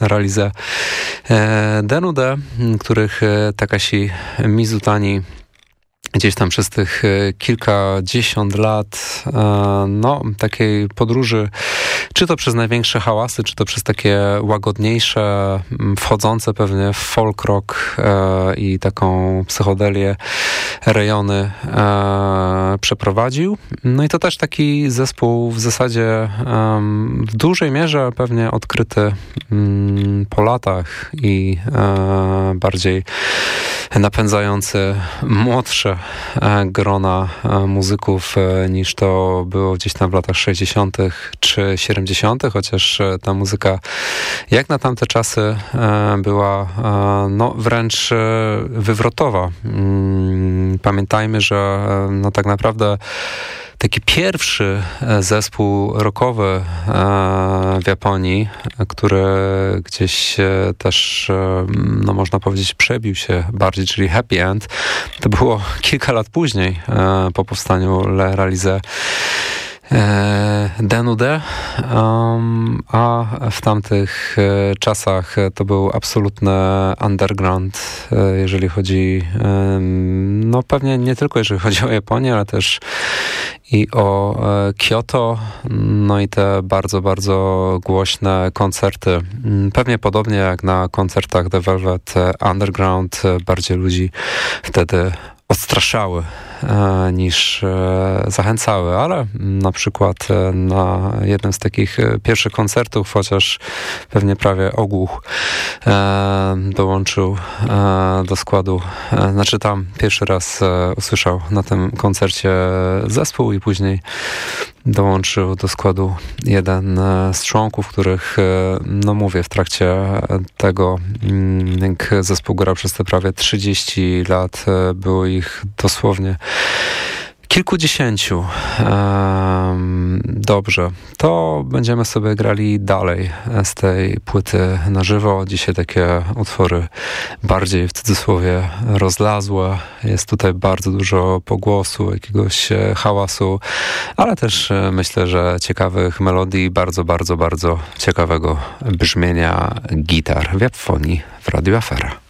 realizę e, Denude, których e, Takashi Mizutani gdzieś tam przez tych e, kilkadziesiąt lat e, no, takiej podróży, czy to przez największe hałasy, czy to przez takie łagodniejsze, wchodzące pewnie w folk rock e, i taką psychodelię rejony przeprowadził. No i to też taki zespół w zasadzie w dużej mierze pewnie odkryty po latach i bardziej napędzający młodsze grona e, muzyków e, niż to było gdzieś tam w latach 60. czy 70., chociaż ta muzyka jak na tamte czasy była no, wręcz wywrotowa. Mm, pamiętajmy, że no, tak naprawdę taki pierwszy e, zespół rockowy e, w Japonii, który gdzieś e, też, no można powiedzieć, przebił się bardziej, czyli Happy End, to było kilka lat później po powstaniu Le Realize Denude, um, a w tamtych e, czasach to był absolutny underground, e, jeżeli chodzi, no pewnie nie tylko jeżeli chodzi o Japonię, ale też i o Kyoto, no i te bardzo, bardzo głośne koncerty. Mm, pewnie podobnie jak na koncertach The Velvet Underground, bardziej ludzi wtedy odstraszały e, niż e, zachęcały, ale na przykład e, na jednym z takich pierwszych koncertów, chociaż pewnie prawie ogłuch dołączył do składu, znaczy tam pierwszy raz usłyszał na tym koncercie zespół i później dołączył do składu jeden z członków, których, no mówię, w trakcie tego, mm, zespół grał przez te prawie 30 lat, było ich dosłownie kilkudziesięciu. Dobrze, to będziemy sobie grali dalej z tej płyty na żywo. Dzisiaj takie utwory bardziej w cudzysłowie rozlazłe. Jest tutaj bardzo dużo pogłosu, jakiegoś e, hałasu, ale też e, myślę, że ciekawych melodii, bardzo, bardzo, bardzo ciekawego brzmienia gitar w Japonii w Radio Afera.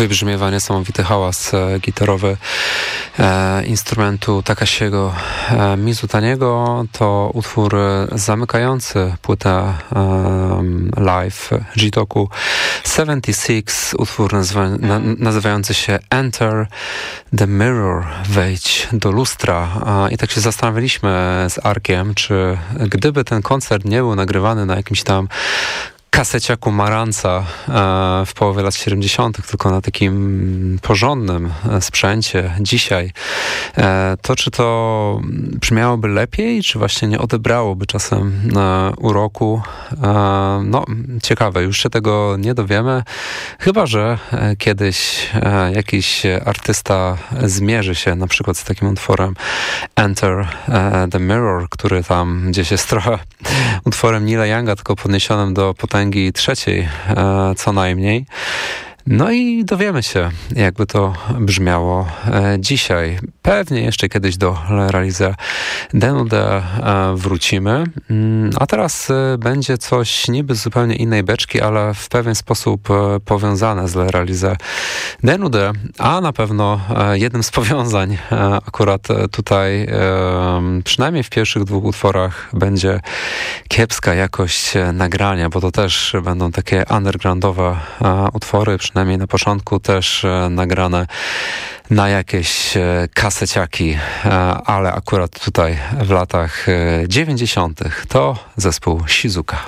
Wybrzmiewa niesamowity hałas e, gitarowy e, instrumentu Takasiego e, Mizutaniego. To utwór zamykający płytę live Jitoku 76, utwór nazywa, na, nazywający się Enter the Mirror, wejdź do lustra. I tak się zastanawialiśmy z Arkiem, czy gdyby ten koncert nie był nagrywany na jakimś tam kaseciaku Maranca e, w połowie lat 70., tylko na takim porządnym e, sprzęcie dzisiaj, e, to czy to brzmiałoby lepiej, czy właśnie nie odebrałoby czasem uroku? No, ciekawe, już się tego nie dowiemy, chyba że kiedyś jakiś artysta zmierzy się na przykład z takim utworem Enter the Mirror, który tam gdzieś jest trochę utworem Nila Younga, tylko podniesionym do potęgi potęgi trzeciej e, co najmniej. No i dowiemy się, jakby to brzmiało e, dzisiaj. Pewnie jeszcze kiedyś do realiza Denude e, wrócimy. Mm, a teraz e, będzie coś niby zupełnie innej beczki, ale w pewien sposób powiązane z realiza Denude, a na pewno jednym z powiązań akurat tutaj, przynajmniej w pierwszych dwóch utworach, będzie kiepska jakość nagrania, bo to też będą takie undergroundowe utwory, przynajmniej na początku też e, nagrane na jakieś e, kaseciaki, e, ale akurat tutaj w latach 90. to zespół Shizuka.